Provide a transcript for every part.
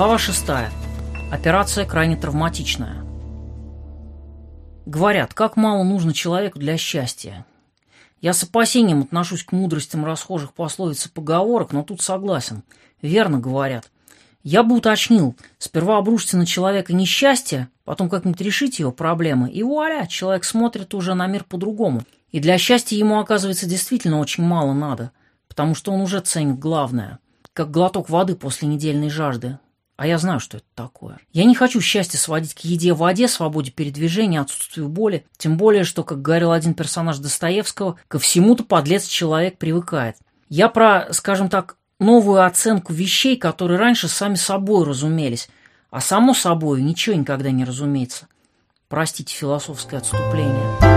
Глава 6. Операция крайне травматичная. Говорят, как мало нужно человеку для счастья. Я с опасением отношусь к мудростям расхожих пословиц и поговорок, но тут согласен. Верно говорят. Я бы уточнил, сперва обрушите на человека несчастье, потом как-нибудь решите его проблемы, и вуаля, человек смотрит уже на мир по-другому. И для счастья ему, оказывается, действительно очень мало надо, потому что он уже ценит главное, как глоток воды после недельной жажды. А я знаю, что это такое. Я не хочу счастье сводить к еде, воде, свободе передвижения, отсутствию боли. Тем более, что, как говорил один персонаж Достоевского, ко всему-то подлец человек привыкает. Я про, скажем так, новую оценку вещей, которые раньше сами собой разумелись. А само собой ничего никогда не разумеется. Простите философское отступление.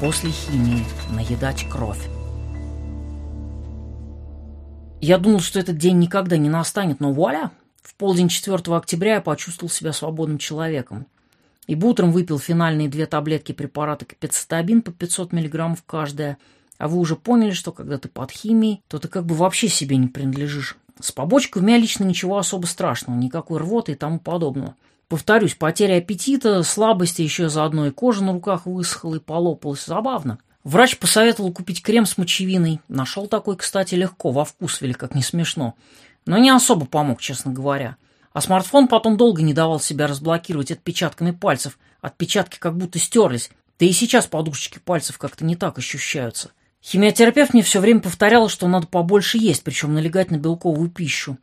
После химии наедать кровь. Я думал, что этот день никогда не настанет, но вуаля! В полдень 4 октября я почувствовал себя свободным человеком. И утром выпил финальные две таблетки препарата капецитабин по 500 мг каждая. А вы уже поняли, что когда ты под химией, то ты как бы вообще себе не принадлежишь. С побочкой у меня лично ничего особо страшного, никакой рвоты и тому подобного. Повторюсь, потеря аппетита, слабости, еще заодно и кожа на руках высохла и полопалась. Забавно. Врач посоветовал купить крем с мочевиной. Нашел такой, кстати, легко, во вкус вели, как не смешно. Но не особо помог, честно говоря. А смартфон потом долго не давал себя разблокировать отпечатками пальцев. Отпечатки как будто стерлись. Да и сейчас подушечки пальцев как-то не так ощущаются. Химиотерапевт мне все время повторял, что надо побольше есть, причем налегать на белковую пищу.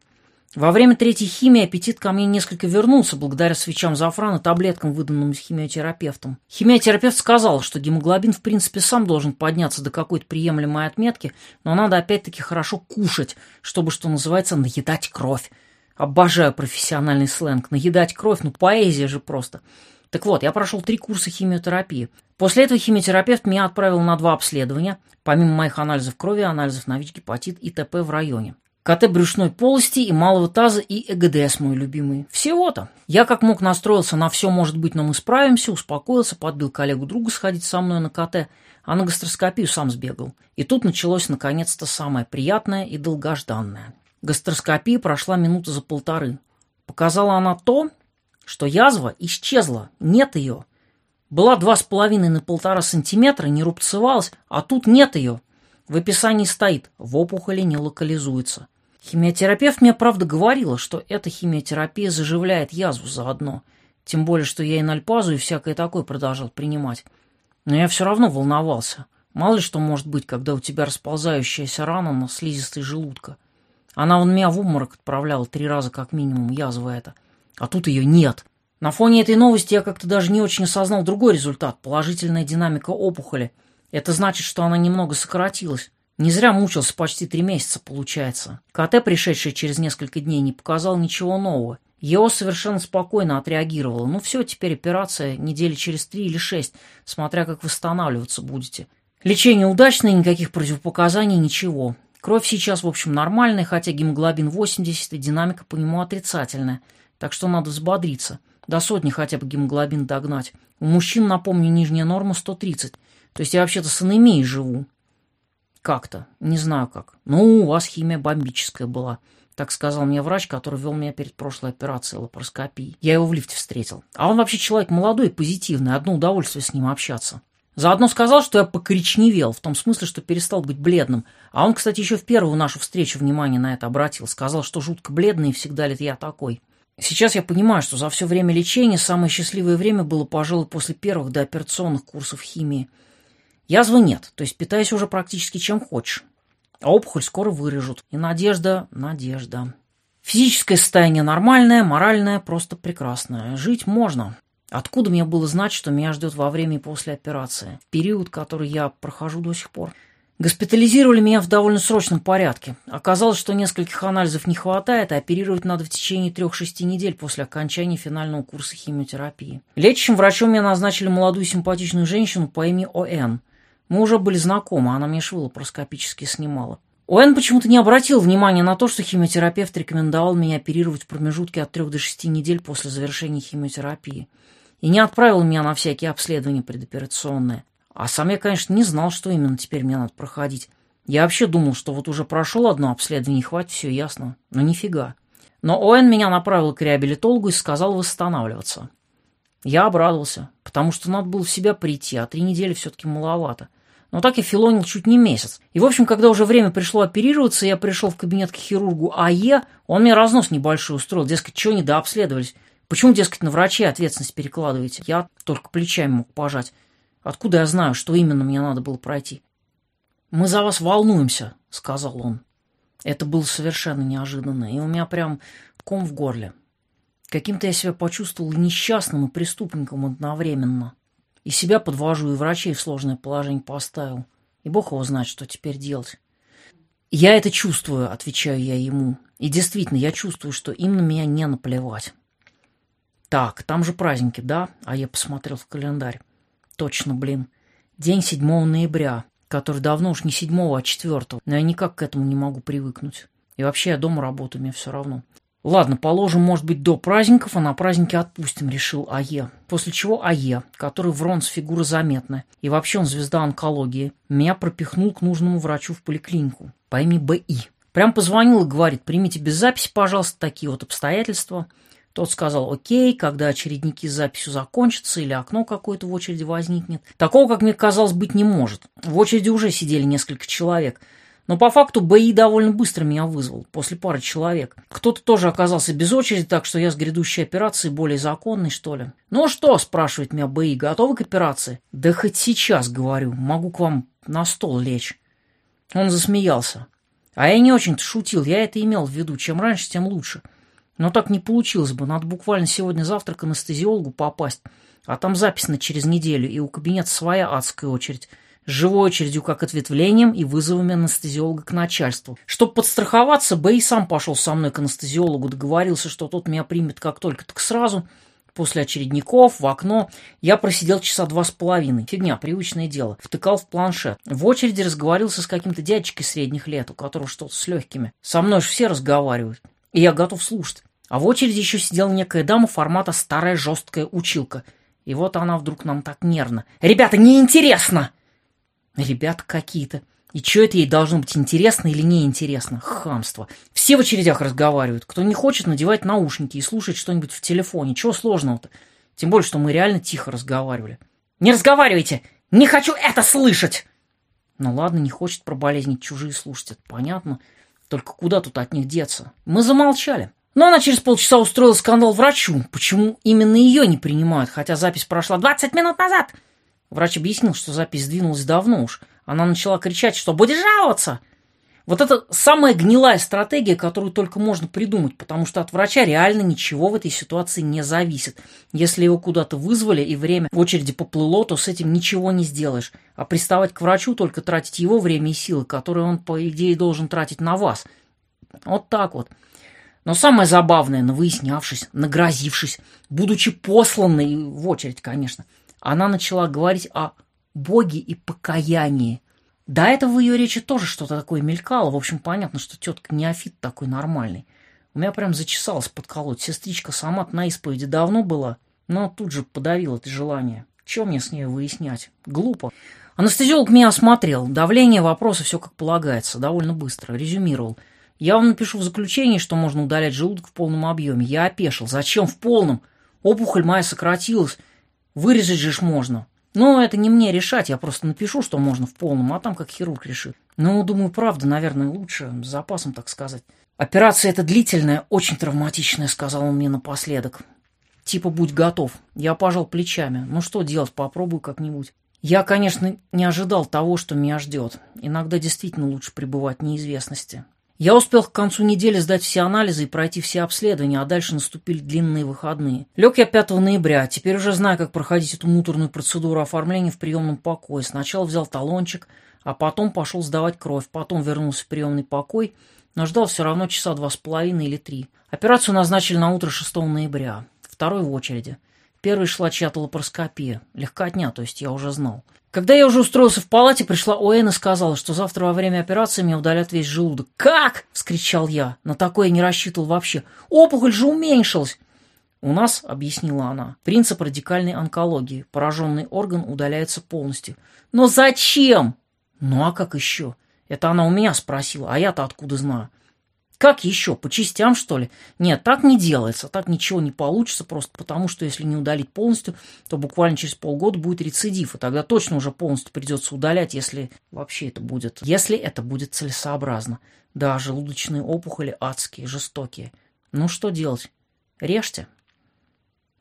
Во время третьей химии аппетит ко мне несколько вернулся благодаря свечам зафрана, таблеткам, выданным химиотерапевтом. Химиотерапевт сказал, что гемоглобин в принципе сам должен подняться до какой-то приемлемой отметки, но надо опять-таки хорошо кушать, чтобы, что называется, наедать кровь. Обожаю профессиональный сленг. Наедать кровь, ну поэзия же просто. Так вот, я прошел три курса химиотерапии. После этого химиотерапевт меня отправил на два обследования, помимо моих анализов крови, анализов на ВИЧ, гепатит и ТП в районе. КТ брюшной полости и малого таза и ЭГДС мой любимый. Всего-то. Я как мог настроился на все может быть, но мы справимся, успокоился, подбил коллегу друга сходить со мной на КТ, а на гастроскопию сам сбегал. И тут началось наконец-то самое приятное и долгожданное. Гастроскопия прошла минуты за полторы. Показала она то, что язва исчезла, нет ее. Была два с половиной на полтора сантиметра, не рубцевалась, а тут нет ее. В описании стоит «в опухоли не локализуется». Химиотерапевт мне, правда, говорила, что эта химиотерапия заживляет язву заодно. Тем более, что я и нальпазу и всякое такое продолжал принимать. Но я все равно волновался. Мало ли что может быть, когда у тебя расползающаяся рана на слизистой желудка. Она вон меня в обморок отправляла три раза как минимум, язва эта. А тут ее нет. На фоне этой новости я как-то даже не очень осознал другой результат – положительная динамика опухоли. Это значит, что она немного сократилась. Не зря мучился почти три месяца, получается. КТ, пришедший через несколько дней, не показал ничего нового. Его совершенно спокойно отреагировало. Ну все, теперь операция недели через три или шесть, смотря как восстанавливаться будете. Лечение удачное, никаких противопоказаний, ничего. Кровь сейчас, в общем, нормальная, хотя гемоглобин 80 и динамика по нему отрицательная. Так что надо взбодриться. До сотни хотя бы гемоглобин догнать. У мужчин, напомню, нижняя норма 130. То есть я вообще-то с анемией живу. Как-то. Не знаю как. Ну, у вас химия бомбическая была. Так сказал мне врач, который вел меня перед прошлой операцией лапароскопии. Я его в лифте встретил. А он вообще человек молодой и позитивный. Одно удовольствие с ним общаться. Заодно сказал, что я покоричневел, в том смысле, что перестал быть бледным. А он, кстати, еще в первую нашу встречу внимание на это обратил. Сказал, что жутко бледный и всегда ли я такой. Сейчас я понимаю, что за все время лечения самое счастливое время было, пожалуй, после первых дооперационных курсов химии – Язвы нет, то есть питайся уже практически чем хочешь. А опухоль скоро вырежут. И надежда, надежда. Физическое состояние нормальное, моральное просто прекрасное. Жить можно. Откуда мне было знать, что меня ждет во время и после операции? В период, который я прохожу до сих пор. Госпитализировали меня в довольно срочном порядке. Оказалось, что нескольких анализов не хватает, а оперировать надо в течение трех-шести недель после окончания финального курса химиотерапии. Лечащим врачом меня назначили молодую симпатичную женщину по имени О.Н. Мы уже были знакомы, она мне швы лапароскопически снимала. Уэн почему-то не обратил внимания на то, что химиотерапевт рекомендовал меня оперировать в промежутке от 3 до 6 недель после завершения химиотерапии и не отправил меня на всякие обследования предоперационные. А сам я, конечно, не знал, что именно теперь мне надо проходить. Я вообще думал, что вот уже прошел одно обследование, и хватит, все ясно. Но нифига. Но Оэн меня направил к реабилитологу и сказал восстанавливаться. Я обрадовался, потому что надо было в себя прийти, а три недели все-таки маловато. Но так я филонил чуть не месяц. И, в общем, когда уже время пришло оперироваться, я пришел в кабинет к хирургу АЕ, он мне разнос небольшой устроил, дескать, чего не дообследовались. Почему, дескать, на врачей ответственность перекладываете? Я только плечами мог пожать. Откуда я знаю, что именно мне надо было пройти? «Мы за вас волнуемся», — сказал он. Это было совершенно неожиданно, и у меня прям ком в горле. Каким-то я себя почувствовал несчастным, и преступником одновременно. И себя подвожу, и врачей в сложное положение поставил. И бог его знает, что теперь делать. «Я это чувствую», — отвечаю я ему. И действительно, я чувствую, что им на меня не наплевать. Так, там же праздники, да? А я посмотрел в календарь. Точно, блин. День 7 ноября который давно уж не седьмого, а четвертого. Но я никак к этому не могу привыкнуть. И вообще я дома работаю, мне все равно. Ладно, положим, может быть, до праздников, а на праздники отпустим, решил АЕ. После чего АЕ, который в Ронс фигура заметная, и вообще он звезда онкологии, меня пропихнул к нужному врачу в поликлинику по имени БИ. Прям позвонил и говорит, примите без записи, пожалуйста, такие вот обстоятельства. Тот сказал, окей, когда очередники с записью закончатся или окно какое-то в очереди возникнет. Такого, как мне казалось, быть не может. В очереди уже сидели несколько человек. Но по факту БИ довольно быстро меня вызвал, после пары человек. Кто-то тоже оказался без очереди, так что я с грядущей операцией более законный, что ли. «Ну что?» – спрашивает меня БИ. «Готовы к операции?» «Да хоть сейчас, говорю, могу к вам на стол лечь». Он засмеялся. А я не очень-то шутил, я это имел в виду. Чем раньше, тем лучше. Но так не получилось бы. Надо буквально сегодня-завтра к анестезиологу попасть. А там запись на через неделю, и у кабинета своя адская очередь. С живой очередью как ответвлением и вызовами анестезиолога к начальству. Чтобы подстраховаться, Бэй сам пошел со мной к анестезиологу, договорился, что тот меня примет как только, так сразу. После очередников, в окно. Я просидел часа два с половиной. Фигня, привычное дело. Втыкал в планшет. В очереди разговорился с каким-то дядечкой средних лет, у которого что-то с легкими. Со мной же все разговаривают. И я готов слушать. А в очереди еще сидела некая дама формата старая жесткая училка. И вот она вдруг нам так нервно. «Ребята, неинтересно!» «Ребята какие-то. И что это ей должно быть интересно или неинтересно? Хамство. Все в очередях разговаривают. Кто не хочет, надевать наушники и слушать что-нибудь в телефоне. Чего сложного-то? Тем более, что мы реально тихо разговаривали. «Не разговаривайте! Не хочу это слышать!» Ну ладно, не хочет про болезни чужие слушать, это понятно. Только куда тут от них деться? Мы замолчали. Но она через полчаса устроила скандал врачу. Почему именно ее не принимают, хотя запись прошла 20 минут назад? Врач объяснил, что запись сдвинулась давно уж. Она начала кричать, что будет жаловаться. Вот это самая гнилая стратегия, которую только можно придумать, потому что от врача реально ничего в этой ситуации не зависит. Если его куда-то вызвали и время в очереди поплыло, то с этим ничего не сделаешь. А приставать к врачу только тратить его время и силы, которые он, по идее, должен тратить на вас. Вот так вот. Но самое забавное, навыяснявшись, нагрозившись, будучи посланной в очередь, конечно, она начала говорить о Боге и покаянии. До этого в ее речи тоже что-то такое мелькало. В общем, понятно, что тетка неофит такой нормальный. У меня прям зачесалось подколоть. Сестричка сама на исповеди давно была, но тут же подавила это желание. Чем мне с ней выяснять? Глупо. Анестезиолог меня осмотрел. Давление, вопросы, все как полагается. Довольно быстро. Резюмировал. Я вам напишу в заключении, что можно удалять желудок в полном объеме. Я опешил. Зачем в полном? Опухоль моя сократилась. Вырезать же ж можно. Но это не мне решать, я просто напишу, что можно в полном, а там как хирург решит. Ну, думаю, правда, наверное, лучше, с запасом, так сказать. Операция эта длительная, очень травматичная, сказал он мне напоследок. Типа, будь готов. Я пожал плечами. Ну что делать, попробую как-нибудь. Я, конечно, не ожидал того, что меня ждет. Иногда действительно лучше пребывать в неизвестности. Я успел к концу недели сдать все анализы и пройти все обследования, а дальше наступили длинные выходные. Лег я 5 ноября, теперь уже знаю, как проходить эту муторную процедуру оформления в приемном покое. Сначала взял талончик, а потом пошел сдавать кровь, потом вернулся в приемный покой, но ждал все равно часа два с половиной или три. Операцию назначили на утро 6 ноября, второй в очереди. Первой шла чья-то лапароскопия, легкотня, то есть я уже знал. Когда я уже устроился в палате, пришла Оэн и сказала, что завтра во время операции мне удалят весь желудок. «Как?» — вскричал я. На такое не рассчитывал вообще. «Опухоль же уменьшилась!» У нас, объяснила она, принцип радикальной онкологии. Пораженный орган удаляется полностью. Но зачем? Ну а как еще? Это она у меня спросила, а я-то откуда знаю? Как еще? По частям, что ли? Нет, так не делается. Так ничего не получится, просто потому что если не удалить полностью, то буквально через полгода будет рецидив, и тогда точно уже полностью придется удалять, если вообще это будет. Если это будет целесообразно. Да, желудочные опухоли адские, жестокие. Ну что делать? Режьте.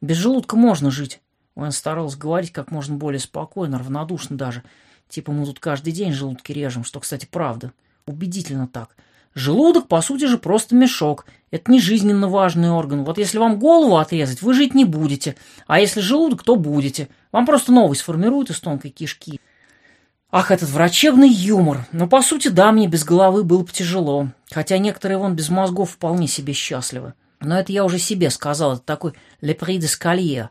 Без желудка можно жить. Он старался говорить как можно более спокойно, равнодушно даже. Типа мы тут каждый день желудки режем, что, кстати, правда. Убедительно так. Желудок, по сути же, просто мешок. Это не жизненно важный орган. Вот если вам голову отрезать, вы жить не будете. А если желудок, то будете. Вам просто новый сформируют из тонкой кишки. Ах, этот врачебный юмор. Но, по сути, да, мне без головы было бы тяжело. Хотя некоторые вон без мозгов вполне себе счастливы. Но это я уже себе сказал. Это такой «le de scalier».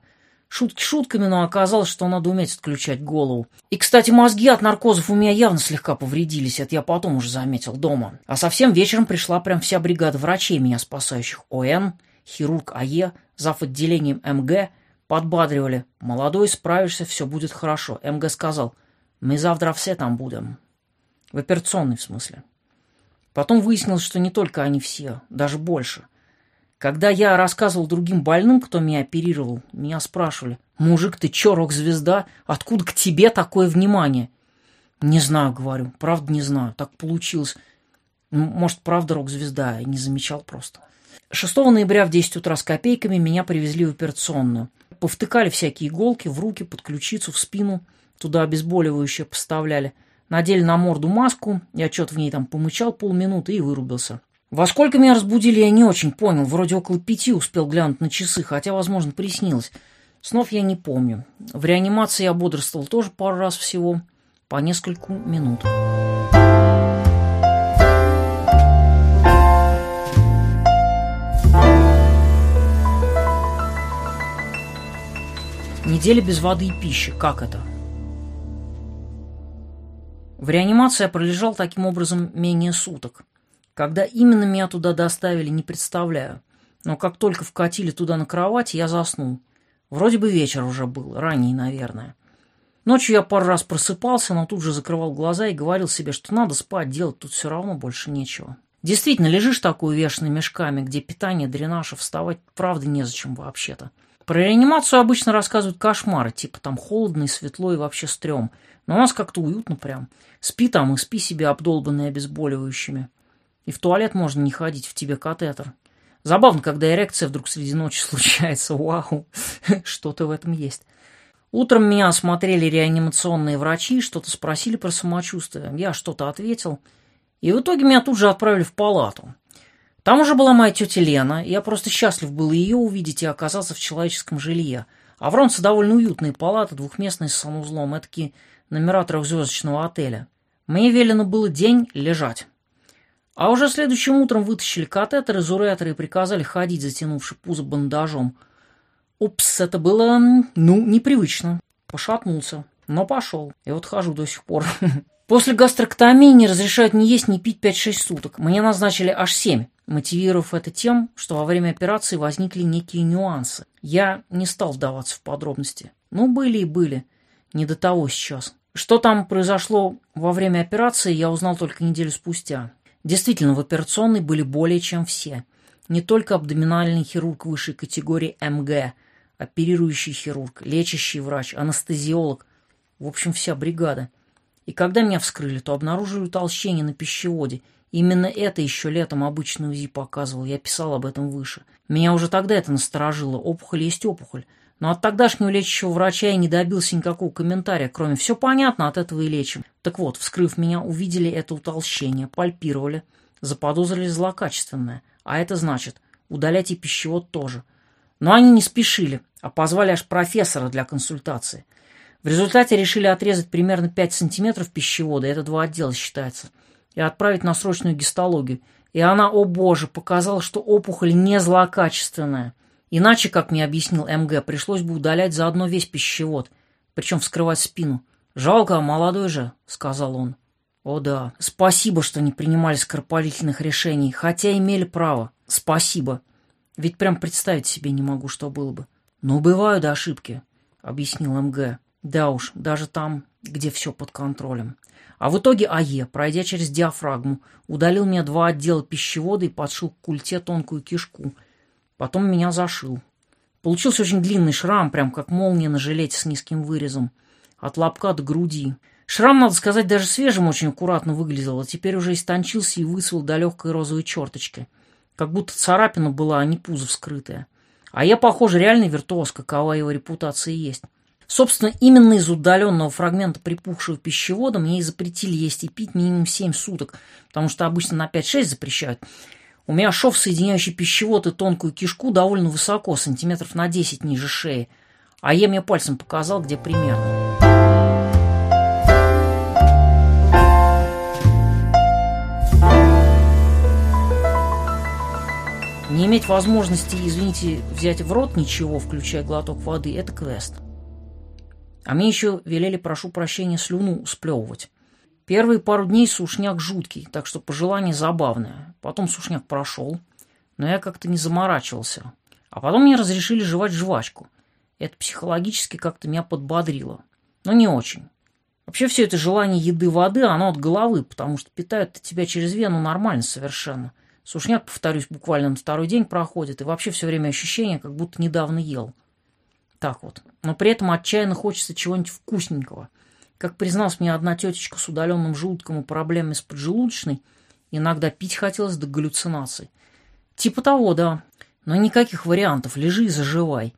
Шутки шутками, но оказалось, что надо уметь отключать голову. И, кстати, мозги от наркозов у меня явно слегка повредились, это я потом уже заметил дома. А совсем вечером пришла прям вся бригада врачей, меня спасающих. ОН, хирург АЕ, зав. отделением МГ, подбадривали. «Молодой, справишься, все будет хорошо». МГ сказал, «Мы завтра все там будем». В операционной, в смысле. Потом выяснилось, что не только они все, даже больше – когда я рассказывал другим больным, кто меня оперировал, меня спрашивали, «Мужик, ты чё, рок-звезда? Откуда к тебе такое внимание?» «Не знаю», — говорю, «правда не знаю, так получилось». Может, правда рок-звезда, я не замечал просто. 6 ноября в 10 утра с копейками меня привезли в операционную. Повтыкали всякие иголки в руки, под ключицу, в спину. Туда обезболивающее поставляли. Надели на морду маску, я что-то в ней там помычал полминуты и вырубился. Во сколько меня разбудили, я не очень понял. Вроде около пяти успел глянуть на часы, хотя, возможно, приснилось. Снов я не помню. В реанимации я бодрствовал тоже пару раз всего, по нескольку минут. Неделя без воды и пищи. Как это? В реанимации я пролежал таким образом менее суток. Когда именно меня туда доставили, не представляю. Но как только вкатили туда на кровать, я заснул. Вроде бы вечер уже был, ранний, наверное. Ночью я пару раз просыпался, но тут же закрывал глаза и говорил себе, что надо спать, делать тут все равно больше нечего. Действительно, лежишь такой увешанный мешками, где питание, дренаж, и вставать правда незачем вообще-то. Про реанимацию обычно рассказывают кошмары, типа там холодно и светло и вообще стрём. Но у нас как-то уютно прям. Спи там и спи себе обдолбанные обезболивающими. И в туалет можно не ходить, в тебе катетер. Забавно, когда эрекция вдруг среди ночи случается. Вау, что-то в этом есть. Утром меня осмотрели реанимационные врачи, что-то спросили про самочувствие. Я что-то ответил. И в итоге меня тут же отправили в палату. Там уже была моя тетя Лена, я просто счастлив был ее увидеть и оказаться в человеческом жилье. А в Ронце довольно уютные палаты, двухместные с санузлом, этакие номера трехзвездочного отеля. Мне велено было день лежать. А уже следующим утром вытащили катетер из уретра и приказали ходить, затянувши пузо бандажом. Упс, это было, ну, непривычно. Пошатнулся, но пошел. И вот хожу до сих пор. После гастроктомии не разрешают ни есть, ни пить 5-6 суток. Мне назначили аж 7, мотивировав это тем, что во время операции возникли некие нюансы. Я не стал вдаваться в подробности. Ну, были и были. Не до того сейчас. Что там произошло во время операции, я узнал только неделю спустя. Действительно, в операционной были более чем все. Не только абдоминальный хирург высшей категории МГ, оперирующий хирург, лечащий врач, анестезиолог. В общем, вся бригада. И когда меня вскрыли, то обнаружили утолщение на пищеводе. Именно это еще летом обычный УЗИ показывал, я писал об этом выше. Меня уже тогда это насторожило. Опухоль есть опухоль. Но от тогдашнего лечащего врача я не добился никакого комментария, кроме «все понятно, от этого и лечим». Так вот, вскрыв меня, увидели это утолщение, пальпировали, заподозрили злокачественное. А это значит, удалять и пищевод тоже. Но они не спешили, а позвали аж профессора для консультации. В результате решили отрезать примерно 5 сантиметров пищевода, это два отдела считается, и отправить на срочную гистологию. И она, о боже, показала, что опухоль не злокачественная – Иначе, как мне объяснил МГ, пришлось бы удалять заодно весь пищевод, причем вскрывать спину. «Жалко, молодой же», — сказал он. «О да, спасибо, что не принимали скоропалительных решений, хотя имели право. Спасибо. Ведь прям представить себе не могу, что было бы. «Ну, бывают ошибки», — объяснил МГ. «Да уж, даже там, где все под контролем». А в итоге АЕ, пройдя через диафрагму, удалил мне два отдела пищевода и подшил к культе тонкую кишку. Потом меня зашил. Получился очень длинный шрам, прям как молния на жилете с низким вырезом. От лобка до груди. Шрам, надо сказать, даже свежим очень аккуратно выглядел, а теперь уже истончился и высвел до легкой розовой черточки. Как будто царапина была, а не пузо вскрытое. А я, похоже, реальный виртуоз, какова его репутация есть. Собственно, именно из удаленного фрагмента припухшего пищевода мне и запретили есть и пить минимум 7 суток, потому что обычно на 5-6 запрещают. У меня шов, соединяющий пищевод и тонкую кишку, довольно высоко, сантиметров на 10 ниже шеи. А я мне пальцем показал, где примерно. Не иметь возможности, извините, взять в рот ничего, включая глоток воды, это квест. А мне еще велели, прошу прощения, слюну сплевывать. Первые пару дней сушняк жуткий, так что пожелание забавное. Потом сушняк прошел, но я как-то не заморачивался. А потом мне разрешили жевать жвачку. Это психологически как-то меня подбодрило. Но не очень. Вообще все это желание еды воды, оно от головы, потому что питают тебя через вену нормально совершенно. Сушняк, повторюсь, буквально на второй день проходит, и вообще все время ощущение, как будто недавно ел. Так вот. Но при этом отчаянно хочется чего-нибудь вкусненького. Как призналась мне одна тетечка с удаленным желудком и проблемами с поджелудочной, иногда пить хотелось до галлюцинаций. Типа того, да. Но никаких вариантов. Лежи и заживай.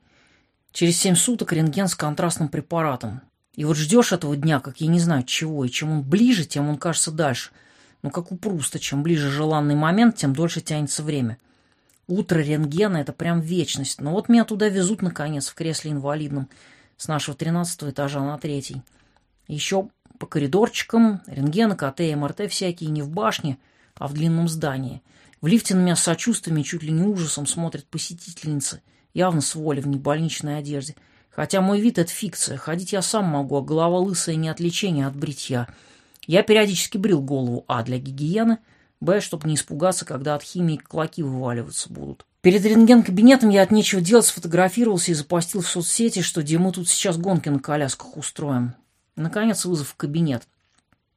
Через семь суток рентген с контрастным препаратом. И вот ждешь этого дня, как я не знаю чего, и чем он ближе, тем он кажется дальше. Ну, как у Пруста, чем ближе желанный момент, тем дольше тянется время. Утро рентгена — это прям вечность. Но вот меня туда везут, наконец, в кресле инвалидном с нашего тринадцатого этажа на третий. Еще по коридорчикам, рентгены, КТ МРТ всякие не в башне, а в длинном здании. В лифте на меня с сочувствием и чуть ли не ужасом смотрят посетительницы, явно с воли в небольничной одежде. Хотя мой вид — это фикция, ходить я сам могу, а голова лысая не от лечения, а от бритья. Я периодически брил голову А для гигиены — Б, чтобы не испугаться, когда от химии клоки вываливаться будут. Перед рентген-кабинетом я от нечего делать сфотографировался и запостил в соцсети, что мы тут сейчас гонки на колясках устроим. Наконец вызов в кабинет.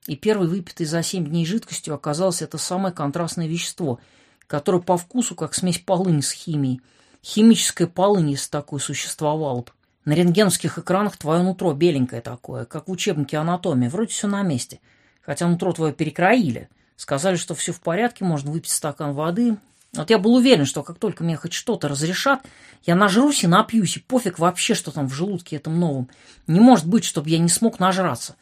И первой выпитой за семь дней жидкостью оказалось это самое контрастное вещество, которое по вкусу как смесь полыни с химией. Химическая полынь, если такое существовало бы. На рентгеновских экранах твое нутро беленькое такое, как в учебнике анатомии. Вроде все на месте. Хотя нутро твое перекроили – Сказали, что все в порядке, можно выпить стакан воды. Вот я был уверен, что как только мне хоть что-то разрешат, я нажрусь и напьюсь, и пофиг вообще, что там в желудке этом новом. Не может быть, чтобы я не смог нажраться.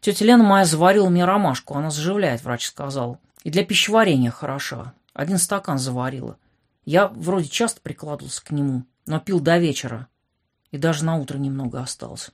Тетя Лена моя заварила мне ромашку, она заживляет, врач сказал. И для пищеварения хороша. Один стакан заварила. Я вроде часто прикладывался к нему, но пил до вечера. И даже на утро немного остался.